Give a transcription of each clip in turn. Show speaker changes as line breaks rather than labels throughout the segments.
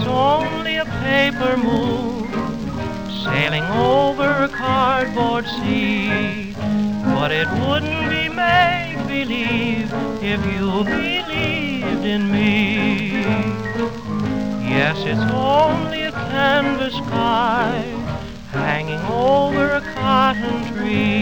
It's only a paper moon sailing over a cardboard sea. But it wouldn't be make believe if you believed in me. Yes, it's only a canvas sky hanging over a cotton tree.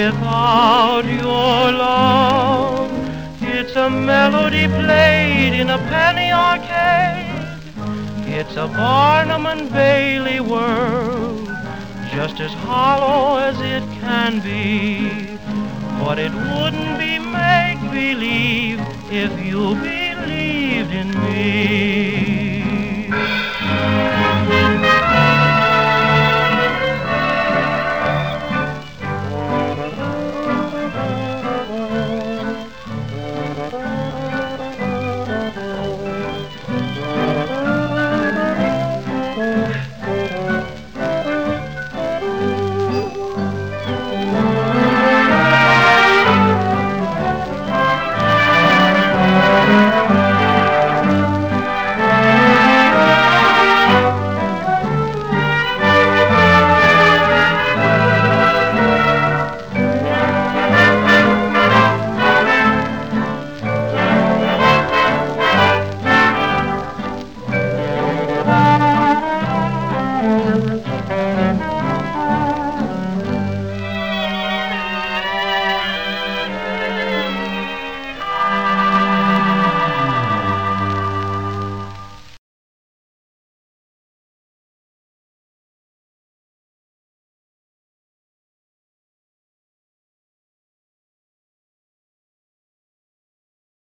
Without your love, it's a melody played in a penny arcade. It's a Barnum and Bailey world, just as hollow as it can be. But it wouldn't be make believe if you believed in me.